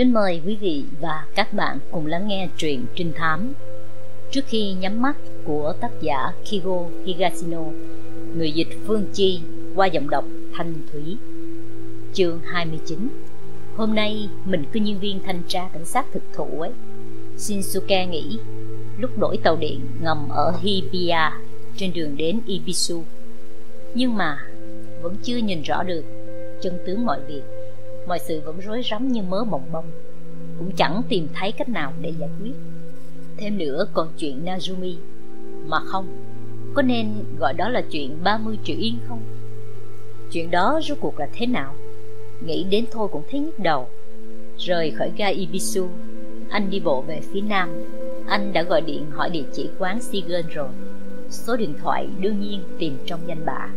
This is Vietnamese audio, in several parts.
Kính mời quý vị và các bạn cùng lắng nghe truyện trinh thám. Trước khi nhắm mắt của tác giả Kigo Higashino, Người dịch Phương Chi qua giọng đọc Thanh Thúy. Chương 29 Hôm nay mình cứ nhân viên thanh tra cảnh sát thực thụ ấy. Shinsuke nghĩ, lúc đổi tàu điện ngầm ở Hibiya trên đường đến Ibisu. Nhưng mà vẫn chưa nhìn rõ được chân tướng mọi việc mọi sự vẫn rối rắm như mớ bồng bông. Cũng chẳng tìm thấy cách nào để giải quyết. Thêm nữa còn chuyện Nazumi. Mà không, có nên gọi đó là chuyện 30 triệu yên không? Chuyện đó rốt cuộc là thế nào? Nghĩ đến thôi cũng thấy nhức đầu. Rời khỏi ga Ibisu, anh đi bộ về phía nam. Anh đã gọi điện hỏi địa chỉ quán Sigen rồi. Số điện thoại đương nhiên tìm trong danh bạ.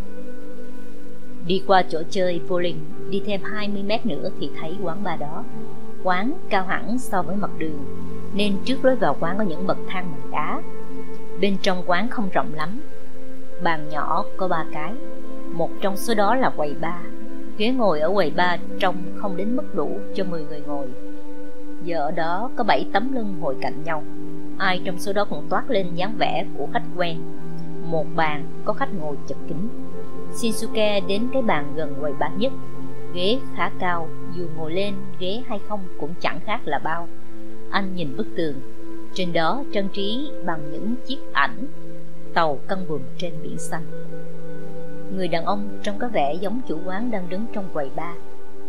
Đi qua chỗ chơi bowling, đi thêm 20 mét nữa thì thấy quán bar đó. Quán cao hẳn so với mặt đường, nên trước lối vào quán có những bậc thang bằng đá. Bên trong quán không rộng lắm, bàn nhỏ có ba cái, một trong số đó là quầy bar. Ghế ngồi ở quầy bar trông không đến mức đủ cho 10 người ngồi. Giờ ở đó có 7 tấm lưng ngồi cạnh nhau, ai trong số đó cũng toát lên dáng vẻ của khách quen. Một bàn có khách ngồi chật kính Shinsuke đến cái bàn gần quầy bán nhất. Ghế khá cao Dù ngồi lên ghế hay không cũng chẳng khác là bao. Anh nhìn bức tường. Trên đó trang trí bằng những chiếc ảnh Tàu cân buồm trên biển xanh. Người đàn ông trông có vẻ giống chủ quán đang đứng trong quầy bar.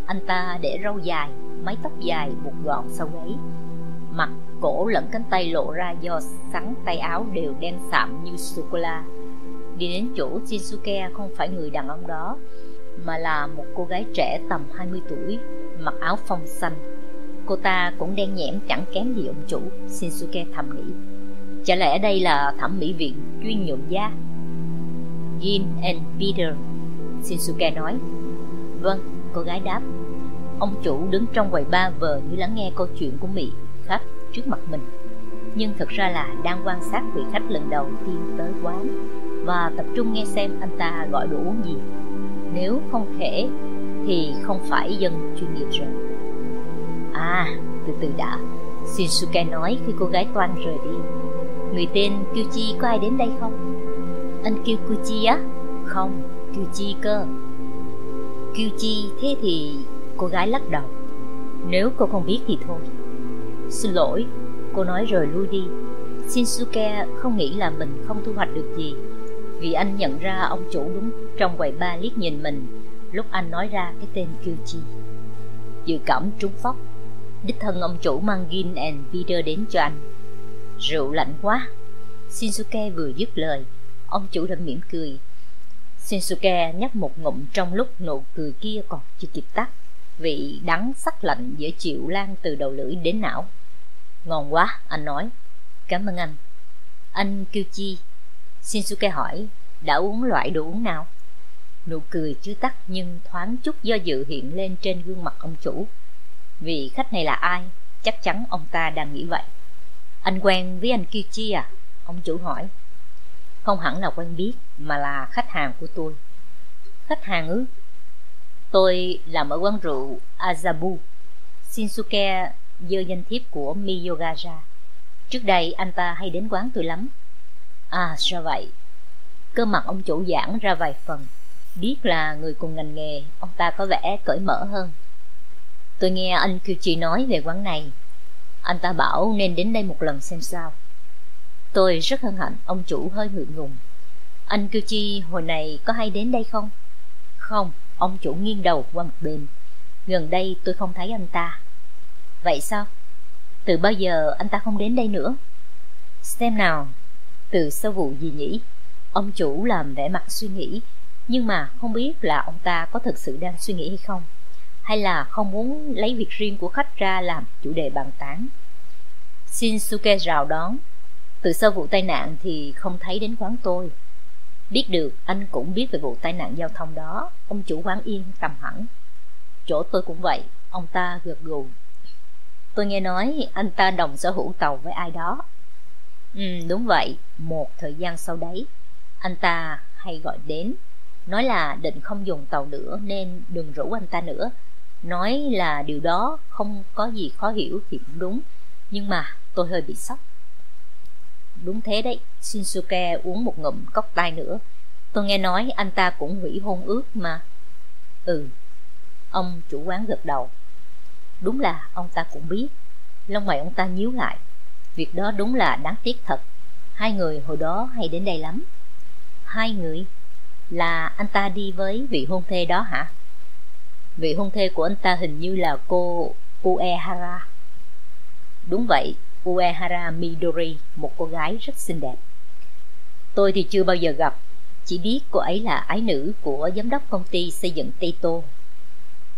Anh ta để râu dài, mái tóc dài buộc gọn sau gáy. Mặt, cổ lẫn cánh tay lộ ra do sắn tay áo đều đen sạm như sô-cô-la Đi đến chỗ Shinsuke không phải người đàn ông đó Mà là một cô gái trẻ tầm 20 tuổi Mặc áo phông xanh. Cô ta cũng đen nhẽm chẳng kém gì ông chủ Shinsuke thầm nghĩ. Chả lẽ đây là thẩm mỹ viện chuyên nhuộm da Jim and Peter Shinsuke nói. Vâng, cô gái đáp. Ông chủ đứng trong quầy ba vờ như lắng nghe câu chuyện của Mỹ khách trước mặt mình. Nhưng thực ra là đang quan sát vị khách lần đầu tiên tới quán và tập trung nghe xem anh ta gọi đồ uống gì. Nếu không thể, thì không phải dân chuyên nghiệp rồi. À từ từ đã. Shinsuke nói khi cô gái toan rời đi. Người tên kyuchi có ai đến đây không? Anh kêu kyuchi á? Không, kyuchi cơ. Kyuchi thế thì cô gái lắc đầu. Nếu cô không biết thì thôi. Xin lỗi, cô nói rồi lui đi. Shinsuke không nghĩ là mình không thu hoạch được gì vì anh nhận ra ông chủ đúng trong quầy ba liếc nhìn mình lúc anh nói ra cái tên Kyuchi. Dự cảm trúng phóc, đích thân ông chủ mang Gin and Peter đến cho anh. Rượu lạnh quá. Shinsuke vừa dứt lời, ông chủ đã mỉm cười. Shinsuke nhấp một ngụm trong lúc nụ cười kia còn chưa kịp tắt. Vị đắng sắc lạnh dễ chịu lan từ đầu lưỡi đến não. Ngon quá, anh nói. Cảm ơn anh. Anh Kyuchi Shinsuke hỏi, đã uống loại đồ uống nào? Nụ cười chưa tắt nhưng thoáng chút do dự hiện lên trên gương mặt ông chủ. Vì khách này là ai? Chắc chắn ông ta đang nghĩ vậy. Anh quen với anh Kichi à? Ông chủ hỏi. Không hẳn là quen biết, mà là khách hàng của tôi. Khách hàng ư? Tôi làm ở quán rượu Azabu. Shinsuke dơ danh thiếp của Miyoga ra. Trước đây anh ta hay đến quán tôi lắm À sao vậy. Cơ mặt ông chủ giãn ra vài phần. Biết là người cùng ngành nghề, Ông ta có vẻ cởi mở hơn. Tôi nghe anh Kyuchi nói về quán này. Anh ta bảo nên đến đây một lần xem sao. Tôi rất hân hạnh, Ông chủ hơi ngượng ngùng. Anh Kyuchi, hồi này có hay đến đây không? Không, Ông chủ nghiêng đầu qua một bên. Gần đây tôi không thấy anh ta. Vậy sao? Từ bao giờ anh ta không đến đây nữa? Xem nào từ sau vụ gì nhỉ? Ông chủ làm vẻ mặt suy nghĩ, nhưng mà không biết là ông ta có thực sự đang suy nghĩ hay không, hay là không muốn lấy việc riêng của khách ra làm chủ đề bàn tán. Shinsuke rào đón, từ sau vụ tai nạn thì không thấy đến quán tôi. Biết được anh cũng biết về vụ tai nạn giao thông đó, ông chủ quán yên tâm hẳn. Chỗ tôi cũng vậy, ông ta gật gù. Tôi nghe nói anh ta đồng sở hữu tàu với ai đó Ừ, đúng vậy, một thời gian sau đấy, anh ta hay gọi đến, nói là định không dùng tàu nữa nên đừng rủ anh ta nữa, Nói là điều đó không có gì khó hiểu thì cũng đúng, nhưng mà tôi hơi bị sốc. Đúng thế đấy, Shinsuke uống một ngụm cốc tay nữa. Tôi nghe nói anh ta cũng hủy hôn ước mà. Ừ, ông chủ quán gật đầu. Đúng là ông ta cũng biết. Lông mày ông ta nhíu lại. Việc đó đúng là đáng tiếc thật. Hai người hồi đó hay đến đây lắm. Hai người? Là anh ta đi với vị hôn thê đó hả? Vị hôn thê của anh ta hình như là cô Uehara. Đúng vậy, Uehara Midori, một cô gái rất xinh đẹp. Tôi thì chưa bao giờ gặp, chỉ biết cô ấy là ái nữ của giám đốc công ty xây dựng Tây Tô.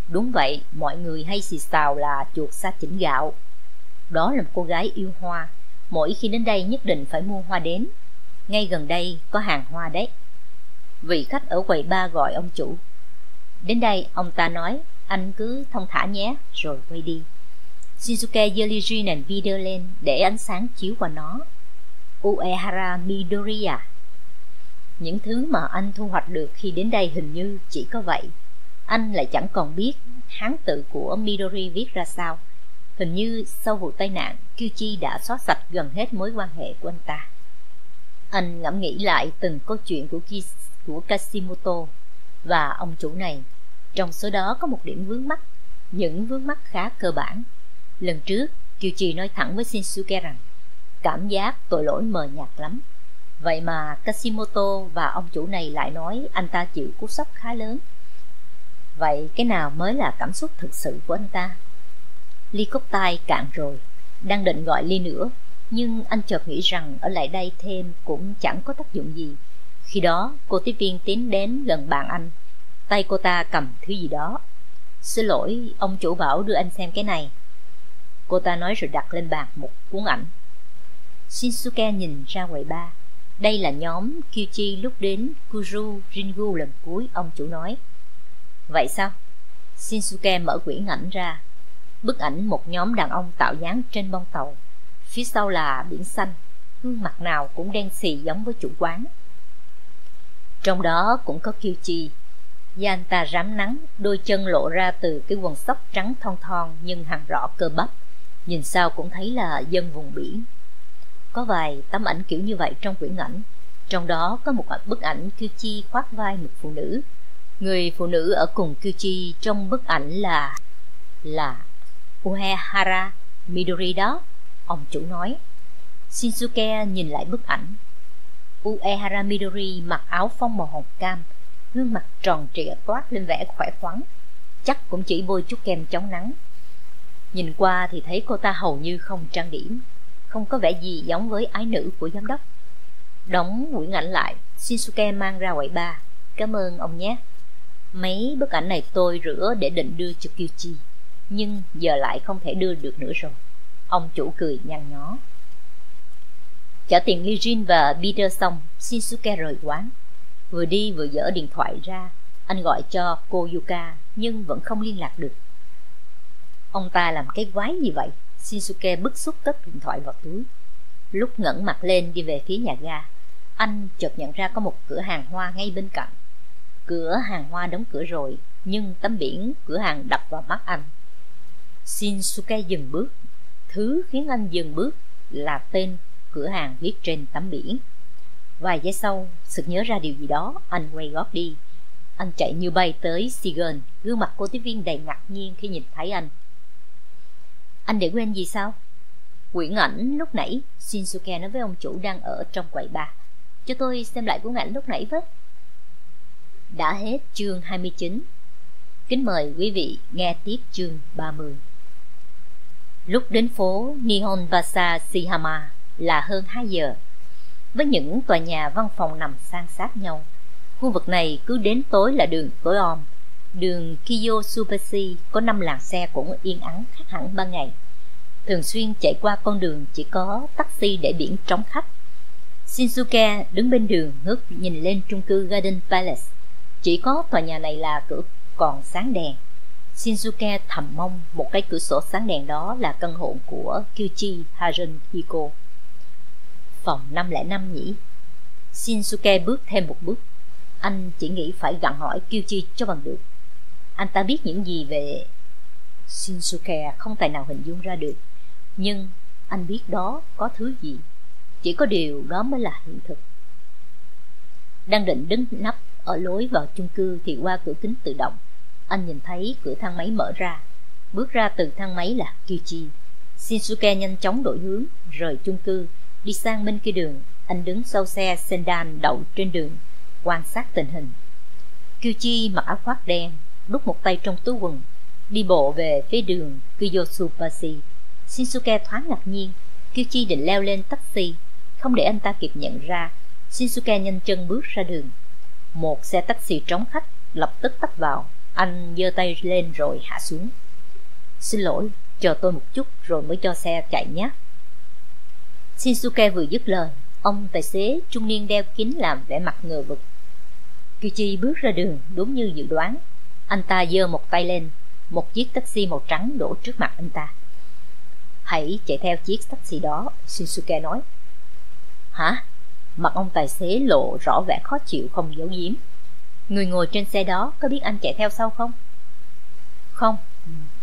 Đúng vậy, mọi người hay xì xào là chuột xa chỉnh gạo. Đó là một cô gái yêu hoa, mỗi khi đến đây nhất định phải mua hoa đến. Ngay gần đây có hàng hoa đấy. Vị khách ở quầy ba gọi ông chủ. Đến đây, ông ta nói, anh cứ thông thả nhé, rồi quay đi. Shinsuke giơ ly video lên để ánh sáng chiếu qua nó. Uehara Midoriya à. Những thứ mà anh thu hoạch được khi đến đây hình như chỉ có vậy. Anh lại chẳng còn biết hán tự của Midori viết ra sao. Hình như sau vụ tai nạn, Kyuchi đã xóa sạch gần hết mối quan hệ của anh ta. Anh ngẫm nghĩ lại từng câu chuyện của, Kis, của Kashimoto và ông chủ này. Trong số đó có một điểm vướng mắt, những vướng mắt khá cơ bản. Lần trước, Kyuchi nói thẳng với Shinsuke rằng cảm giác tội lỗi mờ nhạt lắm. Vậy mà Kashimoto và ông chủ này lại nói anh ta chịu cú sốc khá lớn. Vậy cái nào mới là cảm xúc thực sự của anh ta? Ly cốc tai cạn rồi, đang định gọi ly nữa, nhưng anh chợt nghĩ rằng ở lại đây thêm cũng chẳng có tác dụng gì. Khi đó, cô tiếp viên tiến đến gần bàn anh, tay cô ta cầm thứ gì đó. Xin lỗi, ông chủ bảo đưa anh xem cái này. Cô ta nói rồi đặt lên bàn một cuốn ảnh. Shinsuke nhìn ra quầy ba. Đây là nhóm Kyuchi lúc đến Kuru Ringu lần cuối, ông chủ nói. Vậy sao? Shinsuke mở quyển ảnh ra. Bức ảnh một nhóm đàn ông tạo dáng trên bông tàu. Phía sau là biển xanh, gương mặt nào cũng đen xì giống với chủ quán. Trong đó cũng có Kyuchi. Da anh ta rám nắng, đôi chân lộ ra từ cái quần sóc trắng thon thon nhưng hằn rõ cơ bắp. Nhìn sao cũng thấy là dân vùng biển. Có vài tấm ảnh kiểu như vậy trong quyển ảnh. Trong đó có một bức ảnh Kyuchi khoác vai một phụ nữ Người phụ nữ ở cùng Kyuchi trong bức ảnh là là Uehara Midori đó, ông chủ nói. Shinsuke nhìn lại bức ảnh. Uehara Midori mặc áo phông màu hồng cam, gương mặt tròn trịa toát lên vẻ khỏe khoắn, chắc cũng chỉ bôi chút kem chống nắng. Nhìn qua thì thấy cô ta hầu như không trang điểm, không có vẻ gì giống với ái nữ của giám đốc. Đóng quyển ảnh lại, Shinsuke mang ra quậy ba. Cảm ơn ông nhé. Mấy bức ảnh này tôi rửa để định đưa cho Kyuchi nhưng giờ lại không thể đưa được nữa rồi. Ông chủ cười nhăn nhó. Trả tiền Lijin và Peter xong Shinsuke rời quán. Vừa đi vừa dở điện thoại ra. Anh gọi cho cô Yuka Nhưng vẫn không liên lạc được. Ông ta làm cái quái gì vậy? Shinsuke bức xúc cất điện thoại vào túi. Lúc ngẩng mặt lên đi về phía nhà ga Anh chợt nhận ra có một cửa hàng hoa ngay bên cạnh. Cửa hàng hoa đóng cửa rồi, nhưng tấm biển cửa hàng đập vào mắt anh. Shinsuke dừng bước. Thứ khiến anh dừng bước là tên cửa hàng viết trên tấm biển. Vài giây sau, sực nhớ ra điều gì đó, anh quay gót đi. Anh chạy như bay tới Sigon, gương mặt cô tiếp viên đầy ngạc nhiên khi nhìn thấy anh. Anh để quên gì sao? Quyển ảnh lúc nãy, Shinsuke nói với ông chủ đang ở trong quầy bar. Cho tôi xem lại cuốn ảnh lúc nãy với. Đã hết chương 29 Kính mời quý vị nghe tiếp chương 30 Lúc đến phố Nihonbasa Sihama Shihama là hơn 2 giờ. Với những tòa nhà văn phòng nằm san sát nhau, Khu vực này cứ đến tối là đường tối om. Đường Kiyosubashi có 5 làn xe cũng yên ắng khác hẳn ban ngày. Thường xuyên chạy qua con đường chỉ có taxi để biển trống khách. Shinsuke đứng bên đường ngước nhìn lên trung cư Garden Palace. Chỉ có tòa nhà này là cửa còn sáng đèn. Shinsuke thầm mong một cái cửa sổ sáng đèn đó là căn hộ của Kyuchi Haruhiko. Phòng 505 nhỉ? Shinsuke bước thêm một bước. Anh chỉ nghĩ phải gặn hỏi Kyuchi cho bằng được. Anh ta biết những gì về Shinsuke không tài nào hình dung ra được. Nhưng anh biết đó có thứ gì. Chỉ có điều đó mới là hiện thực. Đang định đứng nắp ở lối vào chung cư thì qua cửa kính tự động. Anh nhìn thấy cửa thang máy mở ra. Bước ra từ thang máy là Kichi. Shinsuke nhanh chóng đổi hướng, rời chung cư, đi sang bên kia đường. Anh đứng sau xe sedan đậu trên đường, quan sát tình hình. Kyuchi mặc áo khoác đen, đút một tay trong túi quần, đi bộ về phía đường Kiyotsubashi. Shinsuke thoáng ngạc nhiên, Kyuchi định leo lên taxi, không để anh ta kịp nhận ra. Shinsuke nhanh chân bước ra đường. Một xe taxi trống khách lập tức tấp vào, anh giơ tay lên rồi hạ xuống. Xin lỗi, chờ tôi một chút rồi mới cho xe chạy nhé. Shinsuke vừa dứt lời, ông tài xế trung niên đeo kính làm vẻ mặt ngờ vực. Kichi bước ra đường đúng như dự đoán. Anh ta giơ một tay lên, một chiếc taxi màu trắng đổ trước mặt anh ta. Hãy chạy theo chiếc taxi đó, Shinsuke nói. Hả? Mặt ông tài xế lộ rõ vẻ khó chịu không giấu giếm. Người ngồi trên xe đó có biết anh chạy theo sau không? Không,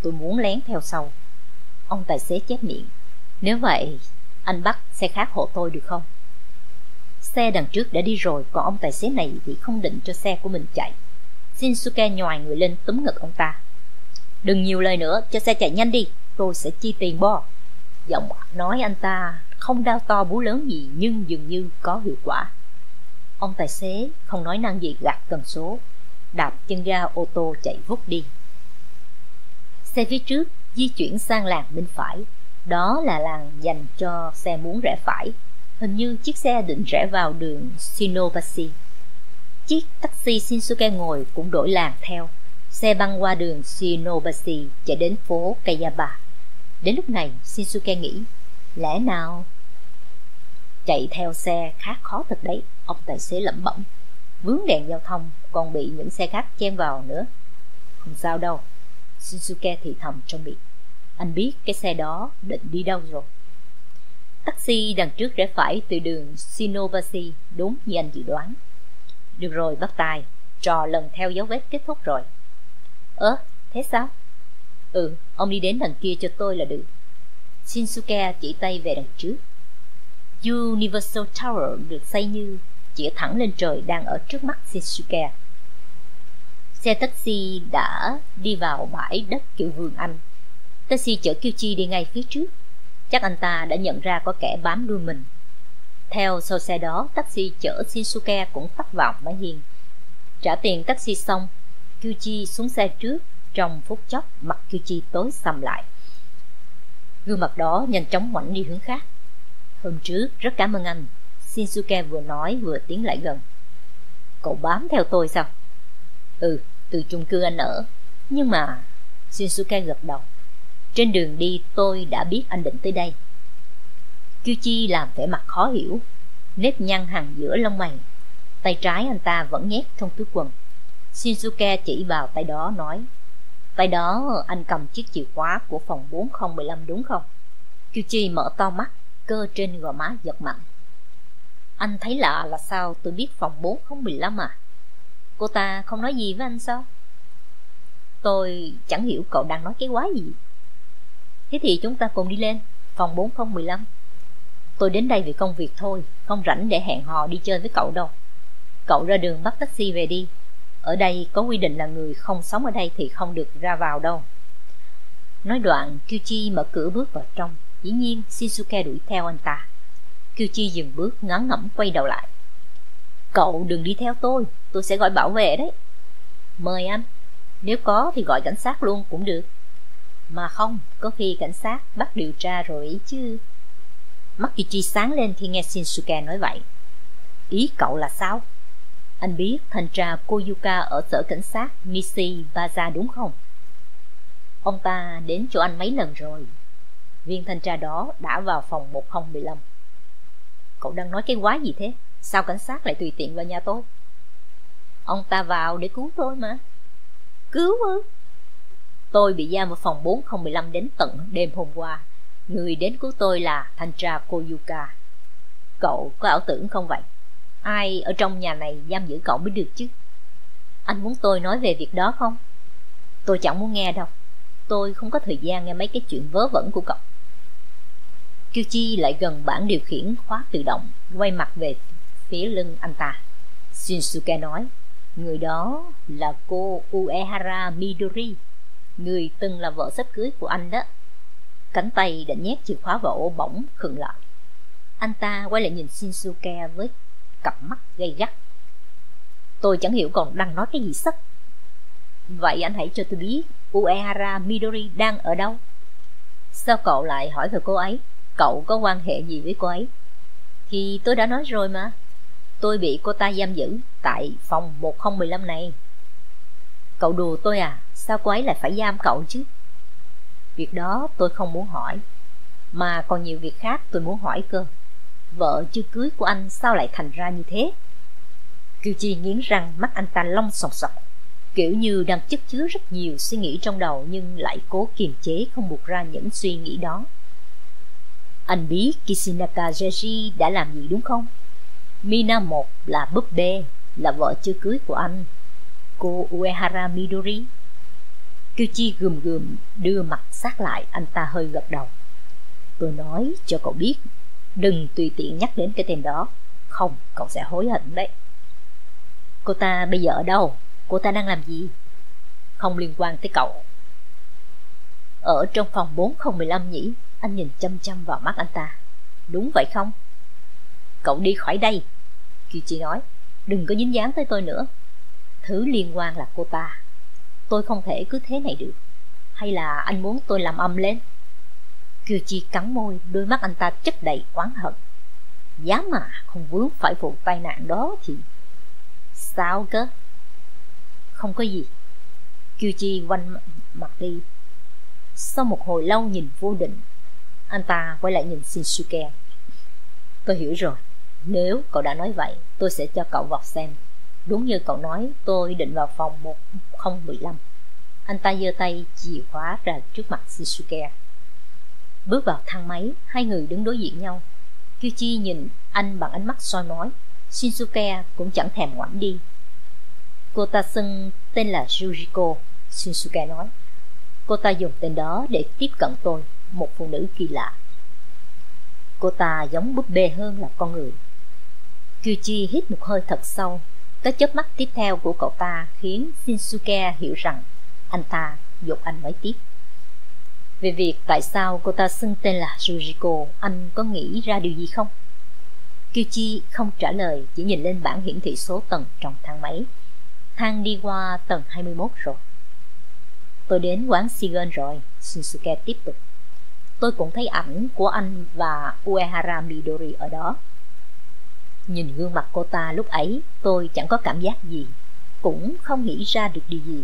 tôi muốn lén theo sau. Ông tài xế chép miệng. Nếu vậy, anh bắt xe khác hộ tôi được không? Xe đằng trước đã đi rồi, còn ông tài xế này thì không định cho xe của mình chạy. Shinsuke nhòi người lên túm ngực ông ta. Đừng nhiều lời nữa, cho xe chạy nhanh đi, tôi sẽ chi tiền bo. Giọng nói anh ta không đau to bú lớn gì nhưng dường như có hiệu quả. Ông tài xế không nói năng gì gạt cần số, đạp chân ga ô tô chạy vút đi. Xe phía trước di chuyển sang làng bên phải, đó là làng dành cho xe muốn rẽ phải. Hình như chiếc xe định rẽ vào đường Shinobashi. Chiếc taxi Shinsuke ngồi cũng đổi làng theo. Xe băng qua đường Shinobashi chạy đến phố Kayaba. Đến lúc này, Shinsuke nghĩ, lẽ nào chạy theo xe khá khó thật đấy, ông tài xế lẩm bẩm. Vướng đèn giao thông còn bị những xe khác chen vào nữa. Không sao đâu, Shinsuke thì thầm trong miệng. Anh biết cái xe đó định đi đâu rồi. Taxi đằng trước rẽ phải từ đường Shinobashi đúng như anh dự đoán. Được rồi bắt tài, trò lần theo dấu vết kết thúc rồi. Ơ, thế sao? Ừ, ông đi đến đằng kia cho tôi là được. Shinsuke chỉ tay về đằng trước. Universal Tower được xây như chỉ thẳng lên trời đang ở trước mắt Shinsuke. Xe taxi đã đi vào bãi đất kiểu vườn Anh. Taxi chở Kyuchi đi ngay phía trước. Chắc anh ta đã nhận ra có kẻ bám đuôi mình. Theo sau xe đó, taxi chở Shinsuke cũng tắt vào mái hiên. Trả tiền taxi xong, Kyuchi xuống xe trước, trong phút chốc mặt Kyuchi tối sầm lại. Gương mặt đó nhanh chóng ngoảnh đi hướng khác. Hôm trước, rất cảm ơn anh. Shinsuke vừa nói vừa tiến lại gần. Cậu bám theo tôi sao? Ừ, từ chung cư anh ở. Nhưng mà... Shinsuke gật đầu. Trên đường đi tôi đã biết anh định tới đây. Kyuchi làm vẻ mặt khó hiểu, nếp nhăn hàng giữa lông mày. Tay trái anh ta vẫn nhét trong túi quần. Shinsuke chỉ vào tay đó nói Tay đó anh cầm chiếc chìa khóa của phòng 4015 đúng không? Kyuchi mở to mắt, cơ trên gò má giật mạnh. Anh thấy lạ là sao tôi biết phòng 4015 à? Cô ta không nói gì với anh sao? Tôi chẳng hiểu cậu đang nói cái quái gì. Thế thì chúng ta cùng đi lên, phòng 4015. Tôi đến đây vì công việc thôi, không rảnh để hẹn hò đi chơi với cậu đâu. Cậu ra đường bắt taxi về đi. Ở đây có quy định là người không sống ở đây thì không được ra vào đâu. Nói đoạn, Kyuchi mở cửa bước vào trong. Dĩ nhiên, Shizuke đuổi theo anh ta. Kyuchi dừng bước ngắn ngẩm quay đầu lại. Cậu đừng đi theo tôi, tôi sẽ gọi bảo vệ đấy. Mời anh, nếu có thì gọi cảnh sát luôn cũng được. Mà không, có khi cảnh sát bắt điều tra rồi ý chứ. Mắt Kyuchi sáng lên khi nghe Shinsuke nói vậy. Ý cậu là sao? Anh biết thanh tra Koyuka ở sở cảnh sát Nishi Baza đúng không? Ông ta đến chỗ anh mấy lần rồi. Viên thanh tra đó đã vào phòng 1015. Cậu đang nói cái quái gì thế? Sao cảnh sát lại tùy tiện vào nhà tôi? Ông ta vào để cứu tôi mà. Cứu ư? Tôi bị giam ở phòng 4015 đến tận đêm hôm qua. Người đến cứu tôi là thanh tra Koyuka. Cậu có ảo tưởng không vậy? Ai ở trong nhà này giam giữ cậu mới được chứ? Anh muốn tôi nói về việc đó không? Tôi chẳng muốn nghe đâu. tôi không có thời gian nghe mấy cái chuyện vớ vẩn của cậu Kyuchi lại gần bảng điều khiển khóa tự động, quay mặt về phía lưng anh ta. Shinsuke nói, người đó là cô Uehara Midori. Người từng là vợ sắp cưới của anh đó. Cánh tay đã nhét chìa khóa vào ổ bỗng khựng lại. Anh ta quay lại nhìn Shinsuke với cặp mắt gay gắt. Tôi chẳng hiểu còn đang nói cái gì sắc vậy anh hãy cho tôi biết Uehara Midori đang ở đâu. Sao cậu lại hỏi về cô ấy? Cậu có quan hệ gì với cô ấy? Thì tôi đã nói rồi mà. Tôi bị cô ta giam giữ tại phòng 1015 này. Cậu đùa tôi à? Sao cô ấy lại phải giam cậu chứ? Việc đó tôi không muốn hỏi, mà còn nhiều việc khác tôi muốn hỏi cơ. Vợ chưa cưới của anh sao lại thành ra như thế? Kiều chi nghiến răng mắt anh ta long sòng sọc, kiểu như đang chất chứa rất nhiều suy nghĩ trong đầu nhưng lại cố kiềm chế không buộc ra những suy nghĩ đó anh biết Kishinaka Jeji đã làm gì đúng không? Mina một là búp bê, là vợ chưa cưới của anh. Cô Uehara Midori. Kyuchi gườm gườm đưa mặt sát lại, anh ta hơi gật đầu. Tôi nói cho cậu biết, đừng tùy tiện nhắc đến cái tên đó. Không, cậu sẽ hối hận đấy. Cô ta bây giờ ở đâu? Cô ta đang làm gì? Không liên quan tới cậu. Ở trong phòng 4015 nhỉ? Anh nhìn chăm chăm vào mắt anh ta. Đúng vậy không? Cậu đi khỏi đây, Kichi nói. Đừng có dính dáng tới tôi nữa. Thứ liên quan là cô ta. Tôi không thể cứ thế này được. Hay là anh muốn tôi làm âm lên? Kyuchi cắn môi, Đôi mắt anh ta chất đầy oán hận. Giá mà không vướng phải vụ tai nạn đó thì Sao cơ? Không có gì. Kyuchi quanh mặt đi. Sau một hồi lâu nhìn vô định anh ta quay lại nhìn Shinsuke. Tôi hiểu rồi. Nếu cậu đã nói vậy, Tôi sẽ cho cậu vào xem. Đúng như cậu nói, tôi định vào phòng 1015 Anh ta giơ tay chìa khóa ra trước mặt Shinsuke. Bước vào thang máy, Hai người đứng đối diện nhau. Kyuchi nhìn anh bằng ánh mắt soi mói. Shinsuke cũng chẳng thèm ngoảnh đi. Cô ta xưng tên là Yuriko Shinsuke nói. Cô ta dùng tên đó để tiếp cận tôi một phụ nữ kỳ lạ. Cô ta giống búp bê hơn là con người. Kyuchi hít một hơi thật sâu. Cái chớp mắt tiếp theo của cậu ta khiến Shinsuke hiểu rằng anh ta dục anh nói tiếp. Về việc tại sao cô ta xưng tên là Yuriko anh có nghĩ ra điều gì không? Kyuchi không trả lời, chỉ nhìn lên bảng hiển thị số tầng trong thang máy. Thang đi qua tầng 21 rồi. Tôi đến quán Sigen rồi, Shinsuke tiếp tục tôi cũng thấy ảnh của anh và Uehara Midori ở đó. Nhìn gương mặt cô ta lúc ấy, tôi chẳng có cảm giác gì, cũng không nghĩ ra được điều gì.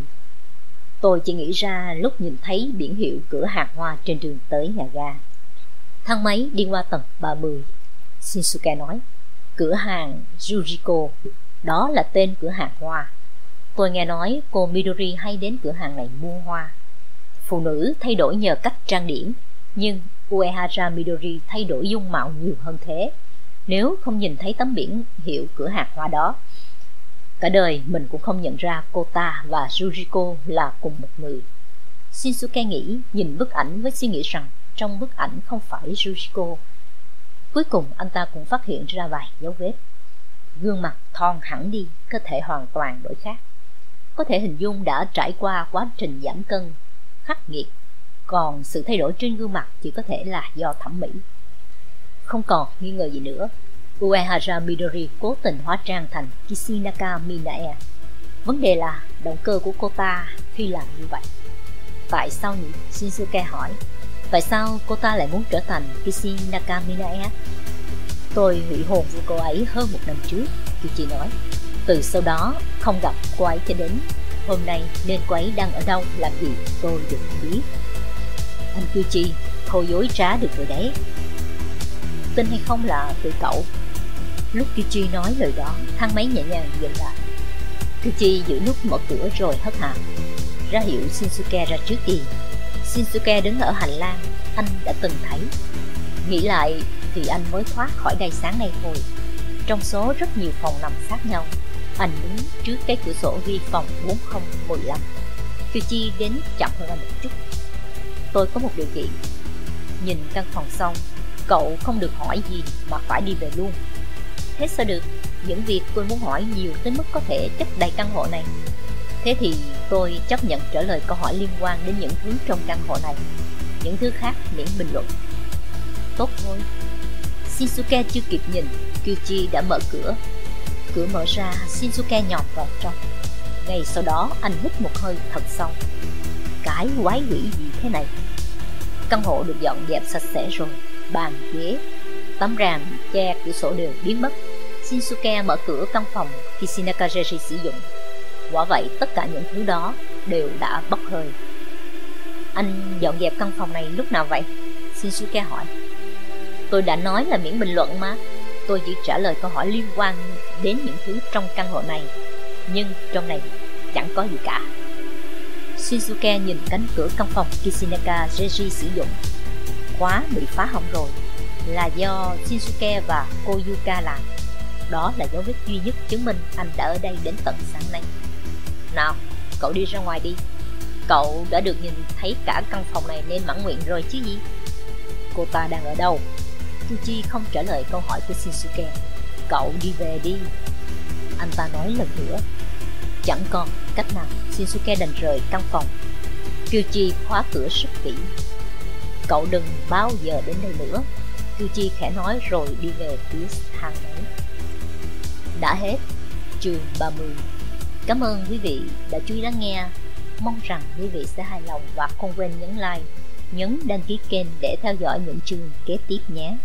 Tôi chỉ nghĩ ra lúc nhìn thấy biển hiệu cửa hàng hoa trên đường tới nhà ga. Thang máy đi qua tầng 30. Shinsuke nói, cửa hàng Juriko đó là tên cửa hàng hoa. Tôi nghe nói cô Midori hay đến cửa hàng này mua hoa. Phụ nữ thay đổi nhờ cách trang điểm nhưng Uehara Midori thay đổi dung mạo nhiều hơn thế. Nếu không nhìn thấy tấm biển hiệu cửa hàng hoa đó Cả đời mình cũng không nhận ra cô ta và Juriko là cùng một người. Shinsuke nghĩ nhìn bức ảnh với suy nghĩ rằng trong bức ảnh không phải Juriko Cuối cùng anh ta cũng phát hiện ra vài dấu vết. Gương mặt thon hẳn đi, cơ thể hoàn toàn đổi khác. Có thể hình dung đã trải qua quá trình giảm cân khắc nghiệt còn sự thay đổi trên gương mặt chỉ có thể là do thẩm mỹ. Không còn nghi ngờ gì nữa Uehara Midori cố tình hóa trang thành Kishinaka Minae. Vấn đề là động cơ của cô ta khi làm như vậy. Tại sao nhỉ? Shinsuke hỏi. Tại sao cô ta lại muốn trở thành Kishinaka Minae? Tôi hủy hồn với cô ấy hơn một năm trước, Kichi nói. Từ sau đó, không gặp cô ấy cho đến hôm nay nên cô ấy đang ở đâu làm gì tôi được biết anh kêu Chi Thôi dối trá được rồi đấy. Tin hay không là tự cậu. Lúc Chi nói lời đó, Thang máy nhẹ nhàng dừng lại. Chi giữ nút mở cửa rồi hất hàm. Ra hiệu Shinsuke ra trước đi. Shinsuke đứng ở hành lang, Anh đã từng thấy. Nghĩ lại thì anh mới thoát khỏi đây sáng nay thôi. Trong số rất nhiều phòng nằm sát nhau, Anh đứng trước cái cửa sổ ghi phòng 4015 Chi đến chậm hơn anh một chút tôi có một điều kiện. Nhìn căn phòng xong, Cậu không được hỏi gì mà phải đi về luôn. Thế sao được? Những việc tôi muốn hỏi nhiều tới mức có thể chất đầy căn hộ này. Thế thì tôi chấp nhận trả lời câu hỏi liên quan đến những thứ trong căn hộ này. Những thứ khác miễn bình luận. Tốt thôi. Shinsuke chưa kịp nhìn, Kyuchi đã mở cửa. Cửa mở ra, Shinsuke nhọt vào trong. Ngay sau đó, anh hít một hơi thật sâu. Cái quái quỷ gì? Thế này. Căn hộ được dọn dẹp sạch sẽ rồi. Bàn, ghế, Tấm rèm, che cửa sổ đều biến mất. Shinsuke mở cửa căn phòng khi Jeji sử dụng. Quả vậy, tất cả những thứ đó đều đã bốc hơi. Anh dọn dẹp căn phòng này lúc nào vậy? Shinsuke hỏi. Tôi đã nói là miễn bình luận mà. Tôi chỉ trả lời câu hỏi liên quan đến những thứ trong căn hộ này. Nhưng trong này chẳng có gì cả. Shizuke nhìn cánh cửa căn phòng Kishinaka Reiji sử dụng. Khóa bị phá hỏng rồi Là do Shizuke và Koyuka làm. Đó là dấu vết duy nhất chứng minh anh đã ở đây đến tận sáng nay. Nào, cậu đi ra ngoài đi. Cậu đã được nhìn thấy cả căn phòng này nên mãn nguyện rồi chứ gì? Cô ta đang ở đâu? Tuchi không trả lời câu hỏi của Shinsuke Cậu đi về đi. Anh ta nói lần nữa. Chẳng còn cách nào. Shinsuke đành rời căn phòng. Kyuchi khóa cửa rất kỹ. Cậu đừng bao giờ đến đây nữa. Kyuchi khẽ nói rồi đi về phía hàng máy. Đã hết chương 30 Cảm ơn quý vị đã chú ý lắng nghe. Mong rằng quý vị sẽ hài lòng và không quên nhấn like, Nhấn đăng ký kênh để theo dõi những chương kế tiếp nhé.